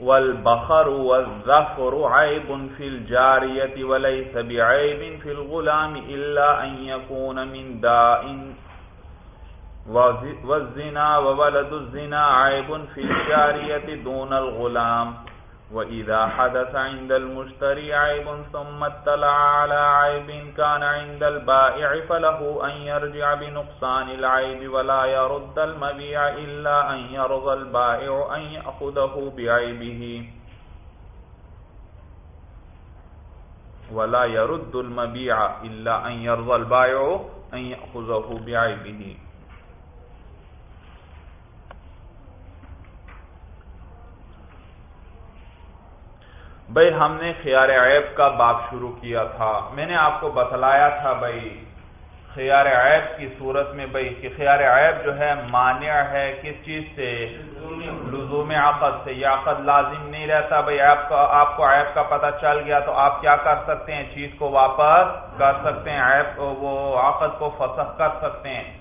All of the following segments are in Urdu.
والبخر والزفر عيب في الجارية وليس بعيب في الغلام إلا أن يكون من داء. والزنا وولد الزنا عيب في الجارية دون الغلام. وَإِذَا حَدَثَ عِنْدَ الْمُشْتَرِي عَيْبٌ ثُمَّ اطَّلَعَ عَلَى عَيْبٍ كَانَ عِنْدَ الْبَائِعِ فَلَهُ أَنْ يَرْجِعَ بِنُقْصَانِ الْعَيْبِ وَلَا يَرُدَّ الْمَبِيعَ إِلَّا أَنْ يَرْضَى الْبَائِعُ أَنْ يَأْخُذَهُ بِعَيْبِهِ وَلَا يَرُدُّ الْمَبِيعَ إِلَّا أَنْ يَرْضَى الْبَائِعُ أَنْ يَأْخُذَهُ بِعَيْبِهِ بھائی ہم نے خیار عیب کا باب شروع کیا تھا۔ میں نے آپ کو بتلایا تھا بھائی، خیار عیب کی صورت میں بھائی، کہ خیار عیب جو ہے مانع ہے کس چیز سے؟ لزوم عقد سے۔ یہ عقد لازم نہیں رہتا بھائی۔ آپ کا آپ کو عیب کا پتہ چل گیا تو آپ کیا کر سکتے ہیں؟ چیز کو واپس کر سکتے ہیں۔ عیب وہ عقد کو فسخ کر سکتے ہیں۔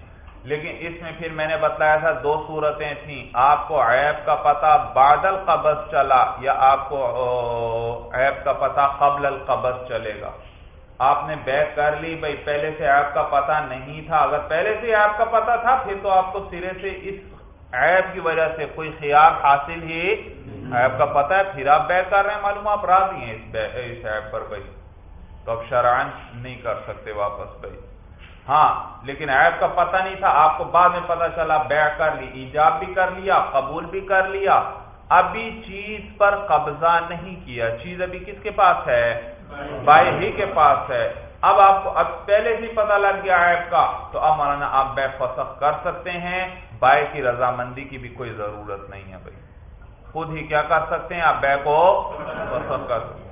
لیکن اس میں پھر میں نے بتلایا تھا دو صورتیں تھیں۔ آپ کو عیب کا پتہ بعد القبض چلا یا آپ کو عیب کا پتہ قبل القبض چلے گا۔ آپ نے بے کر لی بھائی، پہلے سے عیب کا پتہ نہیں تھا۔ اگر پہلے سے عیب کا پتہ تھا، پھر تو آپ کو سرے سے اس عیب کی وجہ سے کوئی خیال حاصل ہی عیب کا پتہ ہے۔ پھر آپ بے کر رہے ہیں، معلوم آپ راضی ہیں اس عیب پر بھائی۔ تو اب شرائن نہیں کر سکتے واپس بھائی۔ ہاں لیکن عیب کا پتہ نہیں تھا۔ آپ کو بعد میں پتہ چلا بیع کر لی، ایجاب بھی کر لیا، قبول بھی کر لیا۔ ابھی چیز پر قبضہ نہیں کیا۔ چیز ابھی کس کے پاس ہے؟ بائی ہی کے پاس ہے۔ اب آپ کو اب پہلے سے پتہ لگ گیا عیب کا۔ تو اب مولانا، آپ بے فسخ کر سکتے ہیں۔ بائی کی رضامندی کی بھی کوئی ضرورت نہیں ہے بھائی۔ خود ہی کیا کر سکتے ہیں؟ آپ بے کو فسخ کر سکتے ہیں۔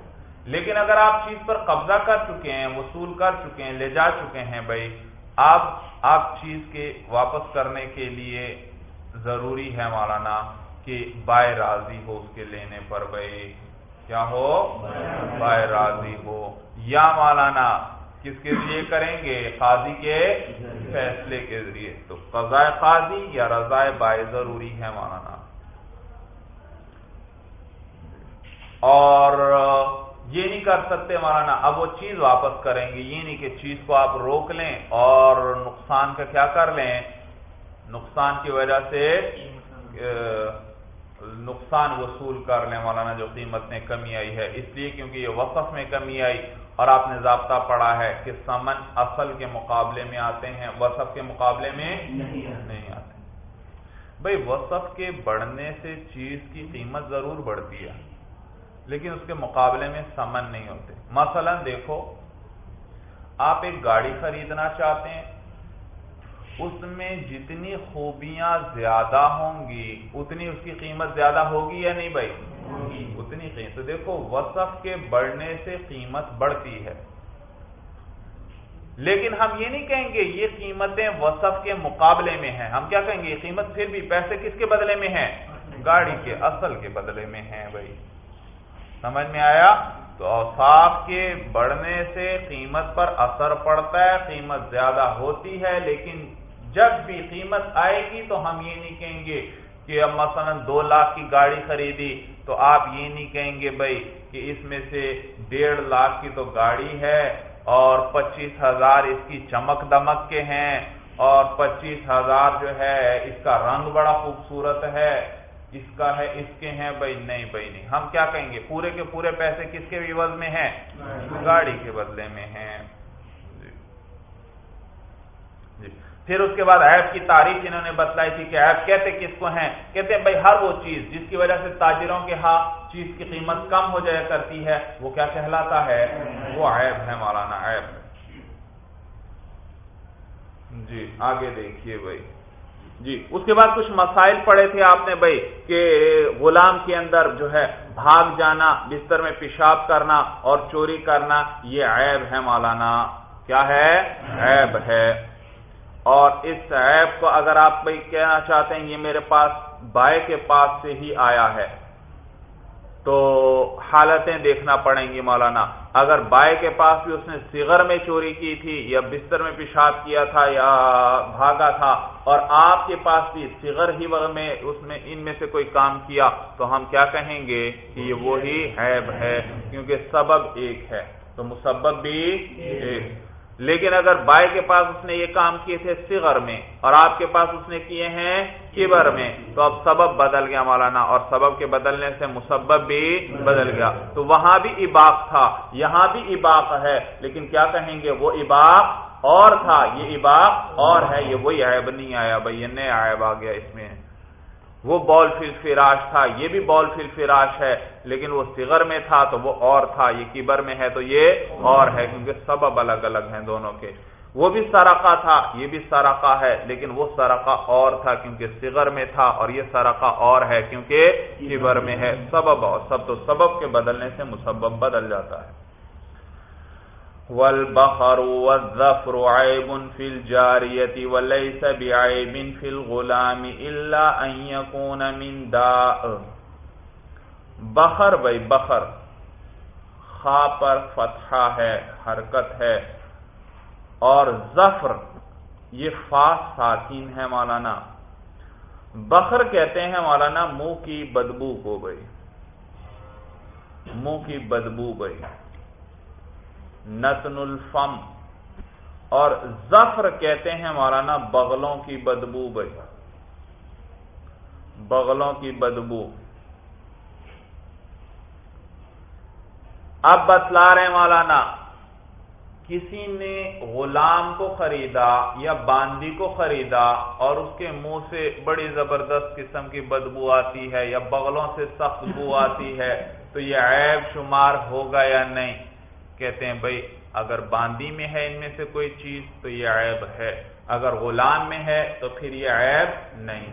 لیکن اگر آپ چیز پر قبضہ کر چکے ہیں، وصول کر چکے ہیں، لے جا چکے ہیں بھائی، آپ آپ چیز کے واپس کرنے کے لیے ضروری ہے مولانا کہ بائے راضی ہو اس کے لینے پر بھائی۔ کیا ہو؟ بائے راضی ہو۔ یا مولانا، کس کے ذریعے کریں گے؟ قاضی کے فیصلے کے ذریعے۔ تو قضاء قاضی یا رضائے بائے ضروری ہے مولانا۔ اور یہ نہیں کر سکتے مولانا اب وہ چیز واپس کریں گے۔ یہ نہیں کہ چیز کو آپ روک لیں اور نقصان کا کیا کر لیں۔ نقصان کی وجہ سے نقصان وصول کر لیں مولانا جو قیمت میں کمی آئی ہے۔ اس لیے کیونکہ یہ وقف میں کمی آئی اور آپ نے ضابطہ پڑا ہے کہ سمن اصل کے مقابلے میں آتے ہیں وصف کے مقابلے میں نہیں آتے۔ بھائی وصف کے بڑھنے سے چیز کی قیمت ضرور بڑھتی ہے۔ لیکن اس کے مقابلے میں سمن نہیں ہوتے۔ مثلا دیکھو آپ ایک گاڑی خریدنا چاہتے ہیں اس میں جتنی خوبیاں زیادہ ہوں گی اتنی اس کی قیمت زیادہ ہوگی یا نہیں بھائی؟ اتنی قیمت۔ تو دیکھو وصف کے بڑھنے سے قیمت بڑھتی ہے۔ لیکن ہم یہ نہیں کہیں گے یہ قیمتیں وصف کے مقابلے میں ہیں۔ ہم کیا کہیں گے؟ یہ قیمت پھر بھی پیسے کس کے بدلے میں ہیں؟ گاڑی کے اصل کے بدلے میں ہیں بھائی۔ سمجھ میں آیا؟ تو اوصاف کے بڑھنے سے قیمت پر اثر پڑتا ہے، قیمت زیادہ ہوتی ہے، لیکن جب بھی قیمت آئے گی تو ہم یہ نہیں کہیں گے کہ اب مثلا دو لاکھ کی گاڑی خریدی تو آپ یہ نہیں کہیں گے بھائی کہ اس میں سے ڈیڑھ لاکھ کی تو گاڑی ہے اور پچیس ہزار اس کی چمک دمک کے ہیں اور پچیس ہزار جو ہے اس کا رنگ بڑا خوبصورت ہے۔ اس کا ہے اس کے ہیں بھائی نہیں بھائی نہیں۔ ہم کیا کہیں گے؟ پورے کے پورے پیسے کس کے عوض میں ہیں؟ گاڑی کے بدلے میں ہیں۔ جی۔ جی۔ پھر اس کے بعد ایپ کی تاریخ انہوں نے بتلائی تھی کہ ایپ کہتے کس کو ہیں؟ کہتے ہیں بھائی ہر وہ چیز جس کی وجہ سے تاجروں کے ہاں چیز کی قیمت کم ہو جایا کرتی ہے وہ کیا کہلاتا ہے؟ وہ عیب ہے مولانا عیب۔ جی آگے دیکھیے بھائی۔ جی۔ اس کے بعد کچھ مسائل پڑے تھے آپ نے بھائی کہ غلام کے اندر جو ہے بھاگ جانا، بستر میں پیشاب کرنا اور چوری کرنا، یہ عیب ہے مولانا۔ کیا ہے؟ عیب ہے۔ اور اس عیب کو اگر آپ بھائی کہنا چاہتے ہیں، یہ میرے پاس، بائے کے پاس سے ہی آیا ہے۔ تو حالتیں دیکھنا پڑیں گی مولانا۔ اگر بائے کے پاس بھی اس نے سگر میں چوری کی تھی یا بستر میں پیشاب کیا تھا یا بھاگا تھا اور آپ کے پاس بھی سگر ہی میں اس میں ان میں سے کوئی کام کیا تو ہم کیا کہیں گے کہ یہ وہی عیب ہے کیونکہ سبب ایک ہے۔ تو مسبب بھی ایک۔ لیکن اگر بائے کے پاس اس نے یہ کام کیے تھے صغر میں اور آپ کے پاس اس نے کیے ہیں کبر میں، تو اب سبب بدل گیا مولانا، اور سبب کے بدلنے سے مسبب بھی بدل گیا۔ تو وہاں بھی اباق تھا، یہاں بھی اباق ہے، لیکن کیا کہیں گے؟ وہ اباق اور تھا، یہ اباق اور ہے، یہ وہی عیب نہیں آیا بھائی، یہ نیا عیب آ گیا اس میں۔ وہ بال فل فراش تھا، یہ بھی بال فل فراش ہے، لیکن وہ سگر میں تھا، تو وہ اور تھا، یہ کیبر میں ہے، تو یہ اور ہے، کیونکہ سبب الگ الگ ہیں دونوں کے۔ وہ بھی سرقہ تھا، یہ بھی سرقہ ہے، لیکن وہ سرقہ اور تھا کیونکہ سگر میں تھا اور یہ سرقہ اور ہے کیونکہ کیبر میں ہے۔ سبب اور سب تو سبب کے بدلنے سے مسبب بدل جاتا ہے۔ والبخر والظفر عيب في الجارية وليس بعيب في الغلام إلا أن يكون من داء۔ بخر بھائی، بخر خا پر فتحہ ہے، حرکت ہے۔ اور ظفر، یہ فاس ساکین ہے مولانا۔ بخر کہتے ہیں مولانا، منہ کی بدبو کو بھائی منہ کی بدبو بھائی نتن الفم۔ اور زفر کہتے ہیں مولانا، بغلوں کی بدبو بھائی بغلوں کی بدبو۔ اب بتلا رہے مولانا کسی نے غلام کو خریدا یا باندی کو خریدا اور اس کے منہ سے بڑی زبردست قسم کی بدبو آتی ہے یا بغلوں سے سخت بو آتی ہے، تو یہ عیب شمار ہوگا یا نہیں؟ کہتے ہیں بھائی اگر باندی میں ہے ان میں سے کوئی چیز، تو یہ عیب ہے۔ اگر غلام میں ہے، تو پھر یہ عیب نہیں۔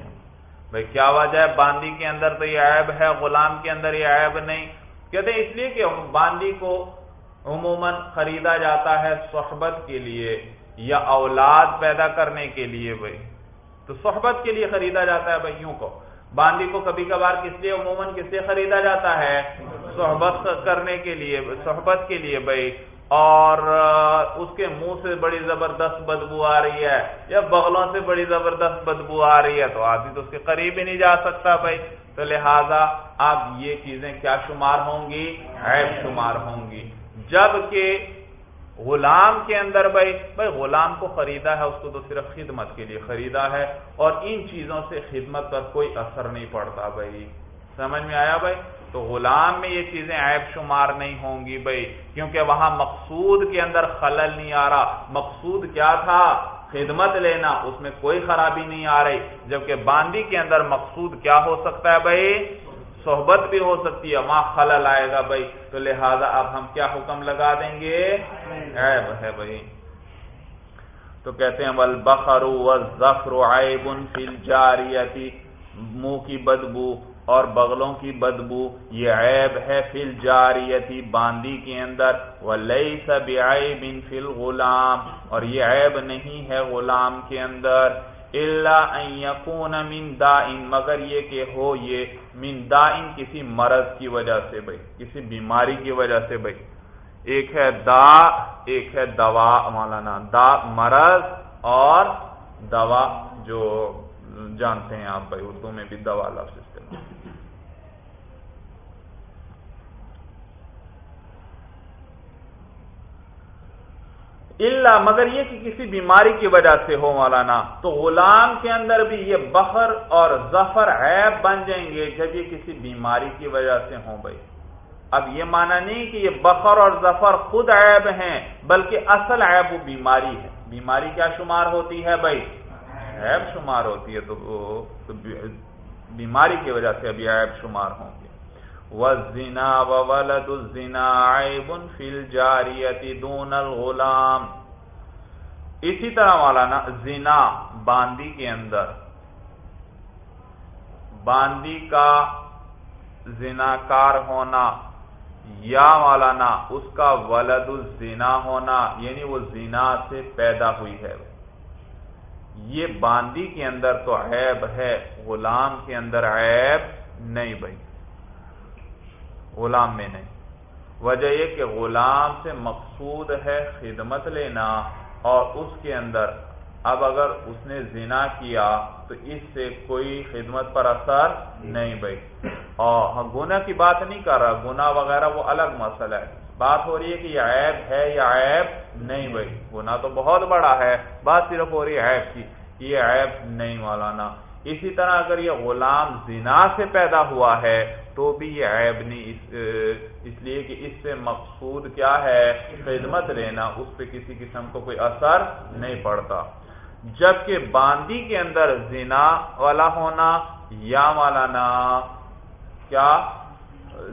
بھائی کیا وجہ ہے باندی کے اندر تو یہ عیب ہے، غلام کے اندر یہ عیب نہیں؟ کہتے ہیں، اس لیے کہ باندی کو عموماً خریدا جاتا ہے صحبت کے لیے یا اولاد پیدا کرنے کے لیے بھائی۔ تو صحبت کے لیے خریدا جاتا ہے بھائی یوں کو۔ باندی کو کبھی کبھار کس لیے، عموماً کس لیے خریدا جاتا ہے؟ صحبت کرنے کے لیے، صحبت کے لیے بھائی۔ اور اس کے منہ سے بڑی زبردست بدبو آ رہی ہے یا بغلوں سے بڑی زبردست بدبو آ رہی ہے تو آدمی تو اس کے قریب ہی نہیں جا سکتا بھائی۔ تو لہذا اب یہ چیزیں کیا شمار ہوں گی؟ عیب شمار ہوں گی۔ جبکہ غلام کے اندر بھائی بھائی غلام کو خریدا ہے، اس کو تو صرف خدمت کے لیے خریدا ہے، اور ان چیزوں سے خدمت پر کوئی اثر نہیں پڑتا بھائی۔ سمجھ میں آیا بھائی؟ تو غلام میں یہ چیزیں عیب شمار نہیں ہوں گی بھائی، کیونکہ وہاں مقصود کے اندر خلل نہیں آ رہا۔ مقصود کیا تھا؟ خدمت لینا، اس میں کوئی خرابی نہیں آ رہی۔ جبکہ باندی کے اندر مقصود کیا ہو سکتا ہے بھائی؟ صحبت بھی ہو سکتی ہے۔ وہاں خلل آئے گا بھائی۔ تو لہذا اب ہم کیا حکم لگا دیں گے؟ عیب ہے بھائی۔ تو کہتے ہیں بل بخرو عیب فی الجاریتی منہ کی بدبو اور بغلوں کی بدبو، یہ عیب ہے فل جاریتی باندی کے اندر۔ ولیس بعیب فی الغلام۔ اور یہ عیب نہیں ہے غلام کے اندر۔ اللہ ان یکون من دائن، مگر یہ کہ ہو یہ من دائن کسی مرض کی وجہ سے بھائی کسی بیماری کی وجہ سے بھائی ایک ہے دا، ایک ہے دوا، مولانا، دا مرض اور دوا جو جانتے ہیں آپ بھائی اردو میں بھی دوا لفظ استعمال۔ اللہ مگر یہ کہ کسی بیماری کی وجہ سے ہو مولانا، تو غلام کے اندر بھی یہ بخر اور ظفر عیب بن جائیں گے جب یہ کسی بیماری کی وجہ سے ہوں بھائی۔ اب یہ مانا نہیں کہ یہ بخر اور ظفر خود عیب ہیں، بلکہ اصل عیب وہ بیماری ہے۔ بیماری کیا شمار ہوتی ہے بھائی؟ عیب شمار ہوتی ہے، تو بیماری کی وجہ سے ابھی عیب شمار ہوں۔ گے وزنا وولد الزنا عیب فی الجاریتی دون الغلام۔ اسی طرح مولانا، زنا، باندی کے اندر۔ باندی کا زناکار ہونا یا مولانا، اس کا ولد الزنا ہونا یعنی وہ زنا سے پیدا ہوئی ہے۔ یہ باندی کے اندر تو عیب ہے، غلام کے اندر عیب نہیں بھائی۔ غلام میں نہیں۔ وجہ یہ کہ غلام سے مقصود ہے خدمت لینا اور اس کے اندر اب اگر اس نے زنا کیا تو اس سے کوئی خدمت پر اثر نہیں بھائی۔ اور ہاں، گناہ کی بات نہیں کر رہا، گناہ وغیرہ وہ الگ مسئلہ ہے۔ بات ہو رہی ہے کہ یہ عیب ہے یا عیب نہیں بھائی۔ گناہ تو بہت بڑا ہے، بات صرف ہو رہی ہے عیب کی۔ یہ عیب نہیں مولانا۔ اسی طرح اگر یہ غلام زنا سے پیدا ہوا ہے تو بھی یہ عیب نہیں، اس اس لیے کہ اس سے مقصود کیا ہے؟ خدمت لینا، اس پہ کسی قسم کو کوئی اثر نہیں پڑتا۔ جبکہ باندی کے اندر زنا والا ہونا، یا مولانا، کیا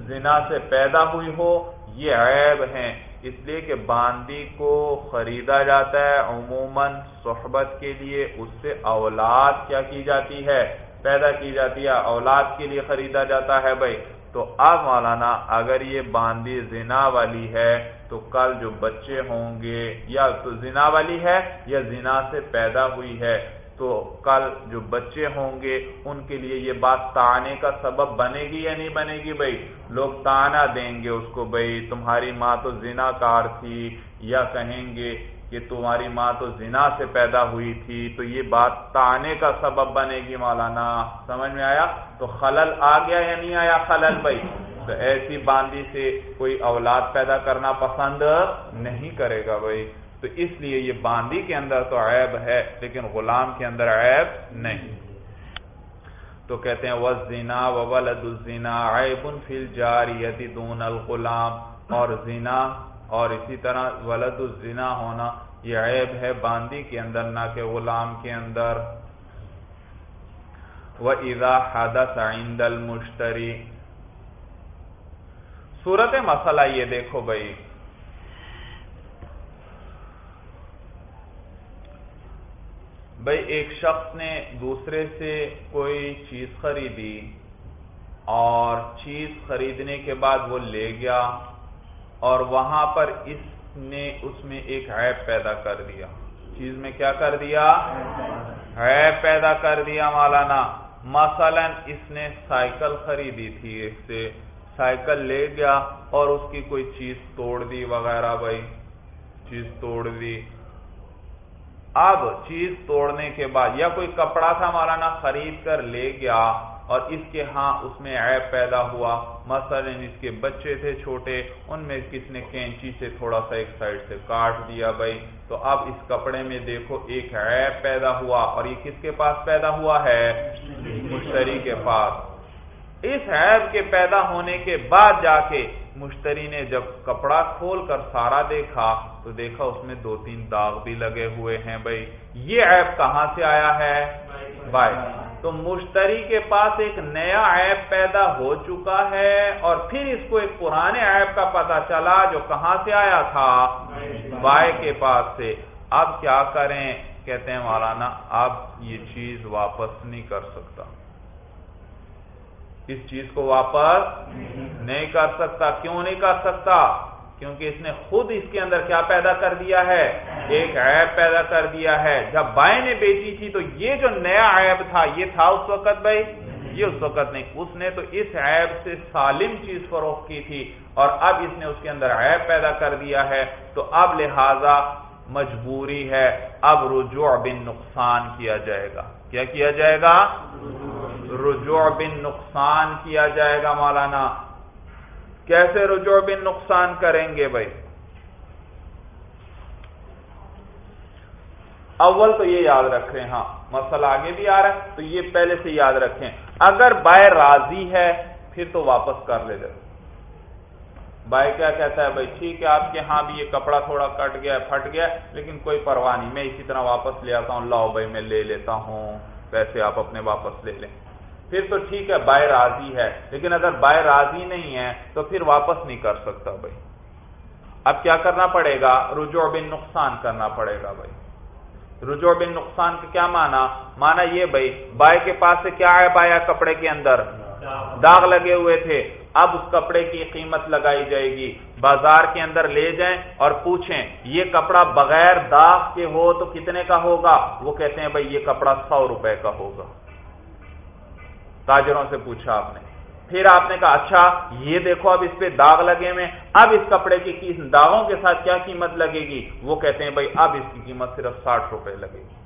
زنا سے پیدا ہوئی ہو، یہ عیب ہیں۔ اس لیے کہ باندی کو خریدا جاتا ہے، عموماً صحبت کے لیے، اس سے اولاد کیا کی جاتی ہے؟ پیدا کی جاتی ہے، اولاد کے لیے خریدا جاتا ہے بھائی۔ تو اب مولانا، اگر یہ باندی زنا والی ہے، تو کل جو بچے ہوں گے، یا تو زنا والی ہے، یا زنا سے پیدا ہوئی ہے، تو کل جو بچے ہوں گے، ان کے لیے یہ بات تانے کا سبب بنے گی یا نہیں بنے گی بھائی؟ لوگ تانا دیں گے اس کو بھائی، تمہاری ماں تو زنا کار تھی، یا کہیں گے کہ تمہاری ماں تو زنا سے پیدا ہوئی تھی، تو یہ بات تانے کا سبب بنے گی مولانا۔ سمجھ میں آیا؟ تو خلل آ گیا یا نہیں آیا خلل بھائی؟ تو ایسی باندی سے کوئی اولاد پیدا کرنا پسند نہیں کرے گا بھائی۔ تو اس لیے یہ باندی کے اندر تو عیب ہے، لیکن غلام کے اندر عیب نہیں۔ تو کہتے ہیں وہ زینا الزنا عیب فل جاریتی دون الغلام۔ اور زینا اور اسی طرح ولد الزنا ہونا یہ عیب ہے باندی کے اندر، نہ کہ غلام کے اندر۔ وہ ادا حدث عند المشتری صورت مسئلہ یہ دیکھو بھائی۔ بھائی، ایک شخص نے دوسرے سے کوئی چیز خریدی اور چیز خریدنے کے بعد وہ لے گیا۔ اور وہاں پر اس نے اس میں ایک عیب پیدا کر دیا۔ چیز میں کیا کر دیا؟ عیب پیدا کر دیا مولانا۔ مثلا اس نے سائیکل خریدی تھی، اس سے سائیکل لے گیا اور اس کی کوئی چیز توڑ دی وغیرہ بھائی۔ چیز توڑ دی۔ اب چیز توڑنے کے بعد یا کوئی کپڑا تھا مولانا خرید کر لے گیا اور اس کے ہاں اس میں عیب پیدا ہوا۔ مثلا اس کے بچے تھے چھوٹے، ان میں کس نے کینچی سے تھوڑا سا ایک سائڈ سے کاٹ دیا؟ بھائی، تو اب اس کپڑے میں دیکھو، ایک عیب پیدا ہوا اور یہ کس کے پاس پیدا ہوا ہے؟ مشتری کے پاس۔ اس عیب کے پیدا ہونے کے بعد جا کے مشتری نے جب کپڑا کھول کر سارا دیکھا، تو دیکھا اس میں دو تین داغ بھی لگے ہوئے ہیں۔ بھائی، یہ عیب کہاں سے آیا ہے؟ بھائی تو مشتری کے پاس ایک نیا عیب پیدا ہو چکا ہے اور پھر اس کو ایک پرانے عیب کا پتا چلا جو کہاں سے آیا تھا؟ بھائی کے پاس سے۔ اب کیا کریں؟ کہتے ہیں مولانا، اب یہ چیز واپس نہیں کر سکتا۔ اس چیز کو واپس نہیں کر سکتا۔ کیوں نہیں کر سکتا؟ کیونکہ اس نے خود اس کے اندر کیا پیدا کر دیا ہے؟ ایک عیب پیدا کر دیا ہے۔ جب بائیں نے بیچی تھی تو یہ جو نیا عیب تھا، یہ تھا اس وقت بھائی؟ یہ اس وقت نہیں، اس نے تو اس عیب سے سالم چیز فروخت کی تھی اور اب اس نے اس کے اندر عیب پیدا کر دیا ہے۔ تو اب لہذا مجبوری ہے، اب رجوع بن نقصان کیا جائے گا۔ کیا کیا جائے گا؟ رجوع بن نقصان کیا جائے گا مولانا؟ کیسے رجوع بن نقصان کریں گے بھائی؟ اول تو یہ یاد رکھیں ہاں مسئلہ آگے بھی آ رہا ہے، تو یہ پہلے سے یاد رکھیں۔ اگر بائے راضی ہے، پھر تو واپس کر لے جائے بھائی کیا کہتا ہے، بھائی، ٹھیک ہے، آپ کے ہاں بھی یہ کپڑا تھوڑا کٹ گیا پھٹ گیا لیکن کوئی پرواہ نہیں، میں اسی طرح واپس لے آتا ہوں، لاؤ بھائی، میں لے لیتا ہوں، پیسے آپ اپنے واپس لے لیں۔ پھر تو ٹھیک ہے، بائے راضی ہے۔ لیکن اگر بائے راضی نہیں ہے تو پھر واپس نہیں کر سکتا بھائی۔ اب کیا کرنا پڑے گا؟ رجوع بن نقصان کرنا پڑے گا بھائی۔ رجوع بن نقصان کا کیا مانا مانا یہ بھائی، بائے کے پاس سے کیا ہے بایا کپڑے کے اندر۔ داغ لگے ہوئے تھے۔ اب اس کپڑے کی قیمت لگائی جائے گی۔ بازار کے اندر لے جائیں اور پوچھیں، یہ کپڑا بغیر داغ کے ہو تو کتنے کا ہوگا؟ وہ کہتے ہیں بھائی، یہ کپڑا سو روپے کا ہوگا۔ تاجروں سے پوچھا آپ نے۔ پھر آپ نے کہا اچھا یہ دیکھو، اب اس پہ داغ لگے ہوئے اب اس کپڑے کی داغوں کے ساتھ کیا قیمت لگے گی؟ وہ کہتے ہیں، بھائی، اب اس کی قیمت صرف ساٹھ روپے لگے گی۔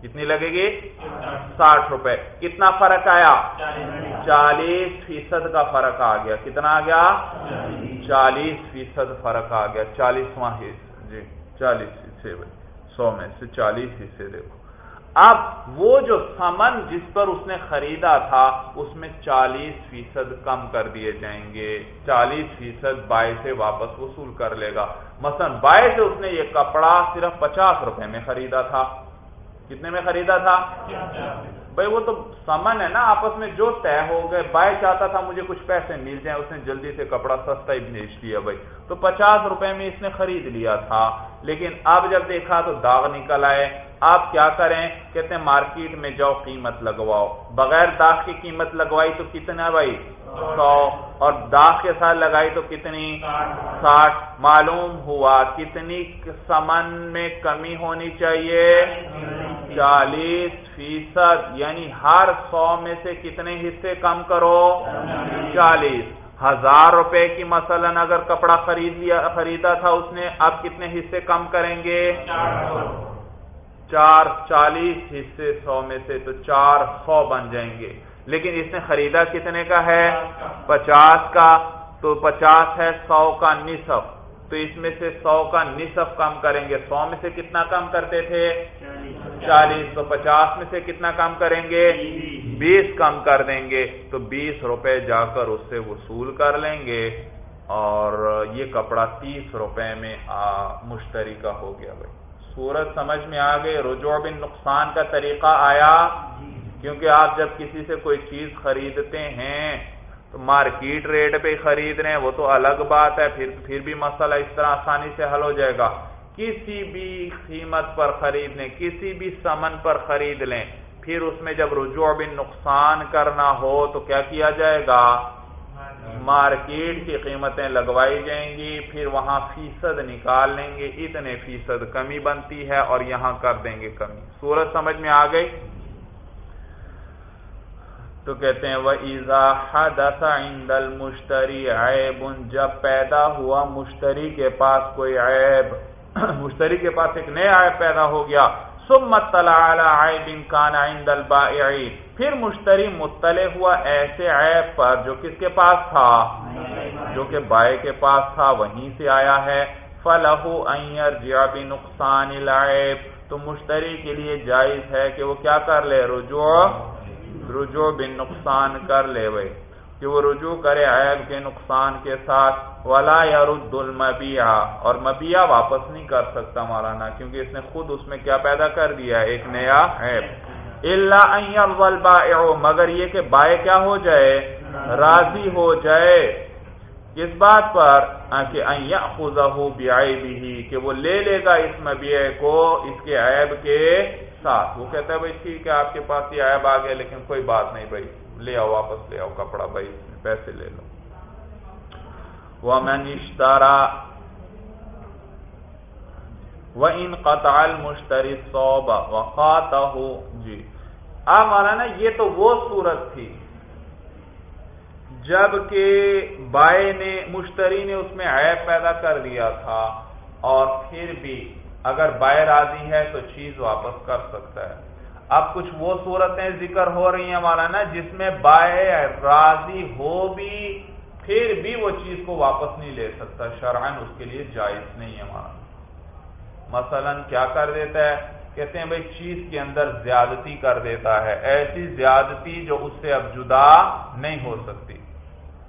کتنی لگے گی؟ ساٹھ روپے۔ کتنا فرق آیا؟ چالیس فیصد کا فرق آ گیا۔ کتنا آ گیا؟ چالیس فیصد فرق آ گیا۔ چالیسواں جی چالیس حصے سو میں سے چالیس حصے دیکھو۔ اب وہ جو سمن جس پر اس نے خریدا تھا، اس میں چالیس فیصد کم کر دیے جائیں گے۔ چالیس فیصد بائے سے واپس وصول کر لے گا۔ مثلا بائے سے اس نے یہ کپڑا صرف پچاس روپے میں خریدا تھا۔ کتنے میں خریدا تھا؟ بھائی وہ تو سمن ہے نا، آپس میں جو طے ہو گئے بائی چاہتا تھا مجھے کچھ پیسے مل جائیں، اس نے جلدی سے کپڑا سستا ہی بھیج دیا بھائی۔ تو پچاس روپے میں اس نے خرید لیا تھا۔ لیکن اب جب دیکھا تو داغ نکل آئے۔ آپ کیا کریں؟ کہتے ہیں مارکیٹ میں جاؤ، قیمت لگواؤ۔ بغیر داغ کی قیمت لگوائی تو کتنا بھائی؟ سو۔ اور داغ کے ساتھ لگائی تو کتنی؟ ساٹھ۔ معلوم ہوا کتنی سمن میں کمی ہونی چاہیے؟ چالیس فیصد یعنی ہر سو میں سے کتنے حصے کم کرو؟ چالیس۔ ہزار روپے کی مثلا اگر کپڑا خرید لیا، خریدا تھا اس نے، اب کتنے حصے کم کریں گے؟ چار چالیس حصے سو میں سے تو چار سو بن جائیں گے۔ لیکن اس نے خریدا کتنے کا ہے؟ پچاس کا۔ تو پچاس ہے سو کا نصف۔ تو اس میں سے سو کا نصف کم کریں گے۔ سو میں سے کتنا کم کرتے تھے؟ چالیس۔ تو پچاس میں سے کتنا کم کریں گے؟ بیس کم کر دیں گے۔ تو بیس روپے جا کر اس سے وصول کر لیں گے۔ اور یہ کپڑا تیس روپے میں مشتری کا ہو گیا بھائی۔ سورج سمجھ میں آ گئے۔ رجوع بن نقصان کا طریقہ آیا۔ کیونکہ آپ جب کسی سے کوئی چیز خریدتے ہیں تو مارکیٹ ریٹ پہ خرید رہے ہیں وہ تو الگ بات ہے، پھر پھر بھی مسئلہ اس طرح آسانی سے حل ہو جائے گا۔ کسی بھی قیمت پر خرید لیں کسی بھی سمن پر خرید لیں، پھر اس میں جب رجوع بھی نقصان کرنا ہو تو کیا کیا جائے گا؟ مارکیٹ کی قیمتیں لگوائی جائیں گی، پھر وہاں فیصد نکال لیں گے، اتنے فیصد کمی بنتی ہے اور یہاں کر دیں گے کمی۔ سورج سمجھ میں آ گئی؟ تو کہتے ہیں وہ ایزا حدث عند المشتری عیب جب پیدا ہوا مشتری کے پاس کوئی عیب، مشتری کے پاس ایک نیا عیب پیدا ہو گیا سمت عیب کان عند البائع پھر مشتری مطلع ہوا ایسے عیب پر جو کس کے پاس تھا؟ جو کہ بائے کے پاس تھا، وہیں سے آیا ہے۔ فلاح يرجع بنقصان العیب تو مشتری کے لیے جائز ہے کہ وہ کیا کر لے؟ رجوع رجوع بن نقصان کر لے بھائی کہ وہ رجوع کرے عیب کے نقصان کے ساتھ، ولا یرد المبیع اور مبیع واپس نہیں کر سکتا مولانا، کیونکہ اس نے خود اس میں کیا پیدا کر دیا، ایک نیا عیب۔ اللہ مگر یہ کہ بائے کیا ہو جائے؟ راضی ہو جائے۔ کس بات پر، کہ کہ وہ لے لے گا اس مبیع کو، اس کے عیب کے ساتھ۔ وہ کہتا ہے بھائی ٹھیک ہے، آپ کے پاس یہ عیب آ گیا، لیکن کوئی بات نہیں بھائی۔ لے آؤ، واپس لے آؤ کپڑا بھائی، پیسے لے لو۔ وہ میں نشتارا وہ ان قطال مشتری صوبہ وفات ہو جی۔ آپ مانا نا یہ تو وہ صورت تھی جبکہ بائے نے، مشتری نے اس میں عیب پیدا کر دیا تھا اور پھر بھی اگر بائے راضی ہے تو چیز واپس کر سکتا ہے۔ اب کچھ وہ صورتیں ذکر ہو رہی ہیں مولانا، جس میں بائے راضی ہو بھی، پھر بھی وہ چیز کو واپس نہیں لے سکتا شرعن اس کے لیے جائز نہیں ہے مولانا۔ مثلا کیا کر دیتا ہے؟ کہتے ہیں بھائی، چیز کے اندر زیادتی کر دیتا ہے، ایسی زیادتی جو اس سے اب جدا نہیں ہو سکتی۔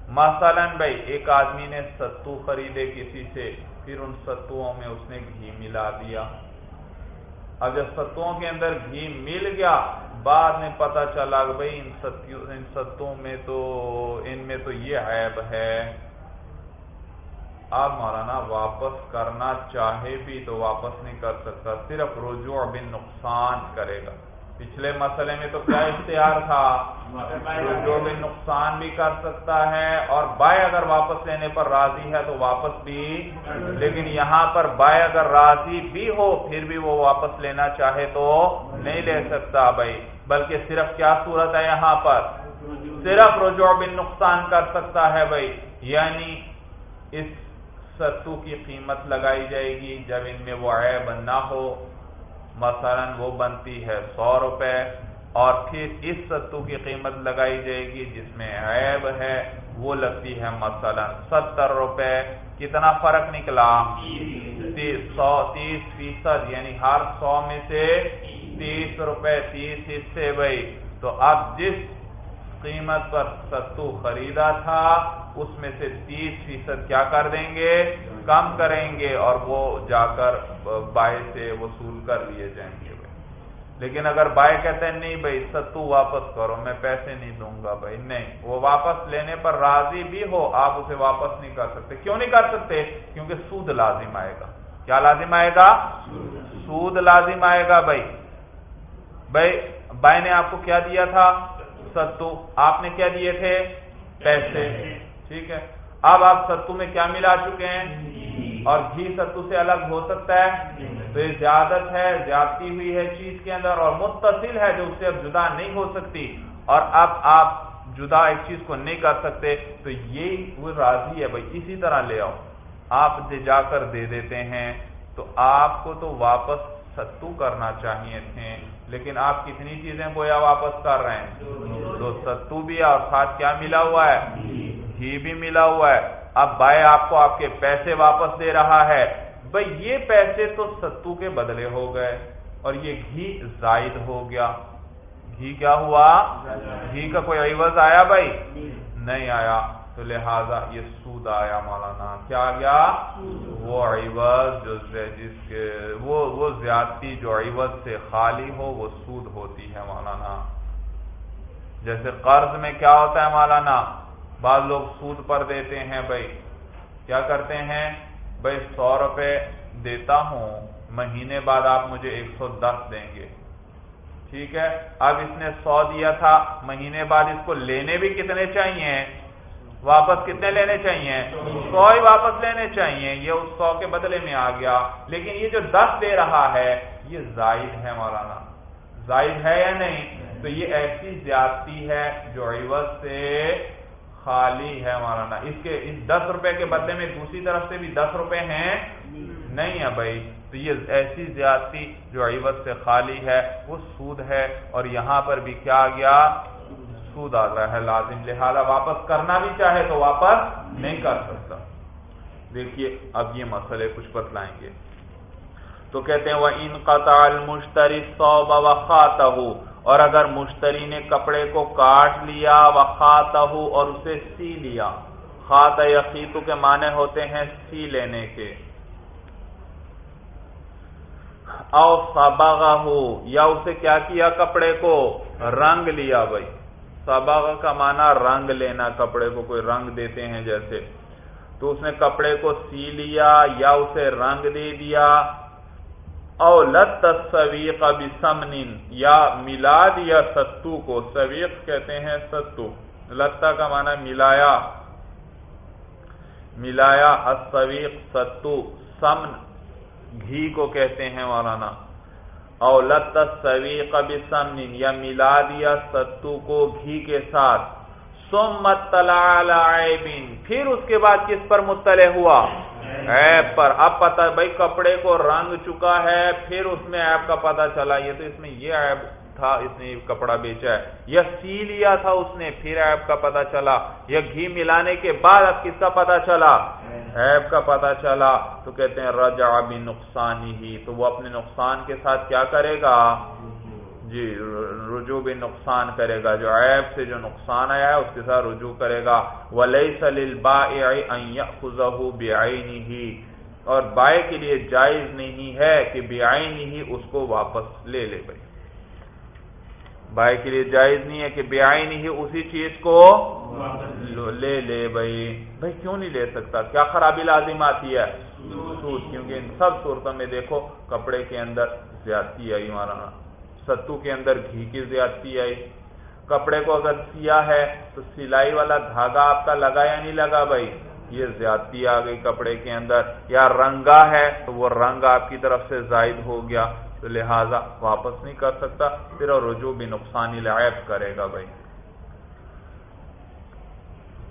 مثلا بھائی، ایک آدمی نے ستو خریدے کسی سے پھر ان ستوؤں میں اس نے گھی ملا دیا۔ اب جب ستوؤں کے اندر گھی مل گیا، بعد میں پتا چلا کہ بھائی ان ان ستوں میں تو، ان میں تو یہ عیب ہے۔ اب مولانا واپس کرنا چاہے بھی تو واپس نہیں کر سکتا، صرف رجوع بن نقصان کرے گا۔ پچھلے مسئلے میں تو کیا اختیار تھا؟ جو بھی نقصان بھی کر سکتا ہے اور بائے اگر واپس لینے پر راضی ہے تو واپس بھی۔ لیکن یہاں پر بائے اگر راضی بھی ہو، پھر بھی وہ واپس لینا چاہے تو نہیں لے سکتا بھائی۔ بلکہ صرف کیا صورت ہے یہاں پر؟ صرف رجوع بن نقصان کر سکتا ہے بھائی۔ یعنی اس ستو کی قیمت لگائی جائے گی جب ان میں وہ عیب نہ ہو۔ مثلا وہ بنتی ہے سو روپے اور پھر اس ستو کی قیمت لگائی جائے گی جس میں عیب ہے، وہ لگتی ہے مثلا ستر روپے۔ کتنا فرق نکلا؟ سو، تیس فیصد یعنی ہر سو میں سے تیس روپے، تیس حصے بھائی۔ تو اب جس قیمت پر ستو خریدا تھا، اس میں سے تیس فیصد کیا کر دیں گے؟ کم کریں گے اور وہ جا کر بائے سے وصول کر لیے جائیں گے لیکن اگر بھائی کہتے ہیں، نہیں بھائی، ستو واپس کرو، میں پیسے نہیں دوں گا بھائی، نہیں۔ وہ واپس لینے پر راضی بھی ہو، آپ اسے واپس نہیں کر سکتے۔ کیوں نہیں کر سکتے؟ کیونکہ سود لازم آئے گا۔ کیا لازم آئے گا؟ سود لازم آئے گا بھائی۔ بھائی بھائی نے آپ کو کیا دیا تھا؟ ستو آپ نے کیا دیے تھے؟ پیسے۔ ٹھیک ہے۔ اب آپ ستو میں کیا ملا چکے ہیں؟ اور گھی ستو سے الگ ہو سکتا ہے؟ تو یہ زیادت ہے، زیادتی ہوئی ہے چیز کے اندر اور متصل ہے جو اس سے اب جدا نہیں ہو سکتی۔ اور اب آپ جدا ایک چیز کو نہیں کر سکتے۔ تو یہ وہ راضی ہے، بھائی اسی طرح لے آؤ۔ آپ جا کر دے دیتے ہیں تو آپ کو تو واپس ستو کرنا چاہیے تھے، لیکن آپ کتنی چیزیں گویا واپس کر رہے ہیں؟ تو ستو بھی اور ساتھ کیا ملا ہوا ہے؟ گھی بھی ملا ہوا ہے۔ اب بھائی، آپ کو آپ کے پیسے واپس دے رہا ہے۔ بھائی، یہ پیسے تو ستو کے بدلے ہو گئے اور یہ گھی زائد ہو گیا۔ گھی کیا ہوا؟ گھی کا کوئی عوض آیا بھائی؟ نہیں آیا۔ تو لہذا یہ سود آیا مولانا، کیا گیا وہ عوض جو جس کے وہ وہ زیادتی جو عوض سے خالی ہو، وہ سود ہوتی ہے مولانا۔ جیسے قرض میں کیا ہوتا ہے مولانا؟ بعض لوگ سود پر دیتے ہیں، بھائی کیا کرتے ہیں؟ بھائی سو روپے دیتا ہوں، مہینے بعد آپ مجھے ایک سو دس دیں گے۔ ٹھیک ہے؟ اب اس نے سو دیا تھا، مہینے بعد اس کو لینے بھی کتنے چاہیے؟ واپس کتنے لینے چاہیے؟ سو ہی واپس لینے چاہیے، یہ اس سو کے بدلے میں آ گیا۔ لیکن یہ جو دس دے رہا ہے، یہ زائد ہے مولانا۔ زائد ہے یا نہیں؟ تو یہ ایسی زیادتی ہے جو عوض سے خالی ہے مولانا۔ اس کے، اس دس روپے کے بدلے میں دوسری طرف سے بھی دس روپے ہیں؟ نہیں ہے بھائی۔ تو یہ ایسی زیادتی جو عوض سے خالی ہے، وہ سود ہے۔ اور یہاں پر بھی کیا گیا؟ سود آ رہا ہے، لازم، لہذا واپس کرنا بھی چاہے تو واپس نہیں کر سکتا۔ دیکھیے، اب یہ مسئلے کچھ بتلائیں گے۔ تو کہتے ہیں وہ ان قطع المشتری سو بخات اور اگر مشتری نے کپڑے کو کاٹ لیا وہ ہو اور اسے سی لیا۔ خات یقیتو کے معنی ہوتے ہیں سی لینے کے۔ او سباغا یا اسے کیا کیا کپڑے کو؟ رنگ لیا بھائی۔ سباغا کا معنی رنگ لینا، کپڑے کو کوئی رنگ دیتے ہیں جیسے۔ تو اس نے کپڑے کو سی لیا یا اسے رنگ دے دیا۔ او لت سویق بسمن یا ملا دیا ستو کو، سویق کہتے ہیں ستو۔ لتا کا معنی ملایا۔ ملایا السویق، ستو، سمن۔ گھی کو کہتے ہیں مولانا۔ او لت سویق بسمن، یا ملا دیا ستو کو گھی کے ساتھ۔ سم مطلع پھر اس کے بعد کس پر مطلع ہوا؟ ایپ پر۔ اب پتا بھائی کپڑے کو رنگ چکا ہے، پھر اس میں ایپ کا پتا چلا۔ یہ تو اس میں یہ ایپ تھا، اس نے کپڑا بیچا ہے۔ یا سی لیا تھا اس نے، پھر ایپ کا پتا چلا۔ یا گھی ملانے کے بعد اب کس کا پتا چلا؟ ایپ کا پتا چلا تو کہتے ہیں رجا بھی نقصان ہی تو وہ اپنے نقصان کے ساتھ کیا کرے گا؟ جی رجوع بھی نقصان کرے گا، جو عیب سے جو نقصان آیا ہے اس کے ساتھ رجوع کرے گا۔ وَلَيْسَ لِلْبَائِعِ أَن يَأْخُذَهُ بِعَيْنِهِ اور بائے کے لیے جائز نہیں ہے کہ بِعَيْنِهِ اس کو واپس لے لے بھائی۔ بائے کے لیے جائز نہیں ہے کہ بِعَيْنِهِ اسی چیز کو لے لے بھائی۔ بھائی کیوں نہیں لے سکتا؟ کیا خرابی لازم آتی ہے؟ سود کیونکہ ان سب صورتوں میں دیکھو، کپڑے کے اندر زیادتی آئی ہمارا ستو کے اندر گھی کی زیادتی آئی۔ کپڑے کو اگر سیا ہے تو سلائی والا دھاگا آپ کا لگا یا نہیں لگا بھائی؟ یہ زیادتی آ گئی کپڑے کے اندر۔ یا رنگا ہے تو وہ رنگ آپ کی طرف سے زائد ہو گیا۔ تو لہذا واپس نہیں کر سکتا، پھر اور رجوع بھی نقصانی لائب کرے گا بھائی۔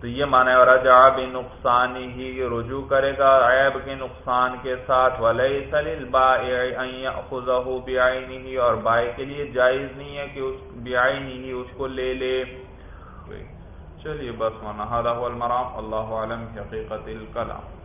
تو یہ معنی اور رجع نقصان ہی رجوع کرے گا، عیب کے نقصان کے ساتھ، ولیس للبائع ان یاخذه بعینه اور بائع کے لیے جائز نہیں ہے کہ اس بعینه اس کو لے لے۔ چلیے بس هذا المرام، اللہ علم حقیقت الکلام۔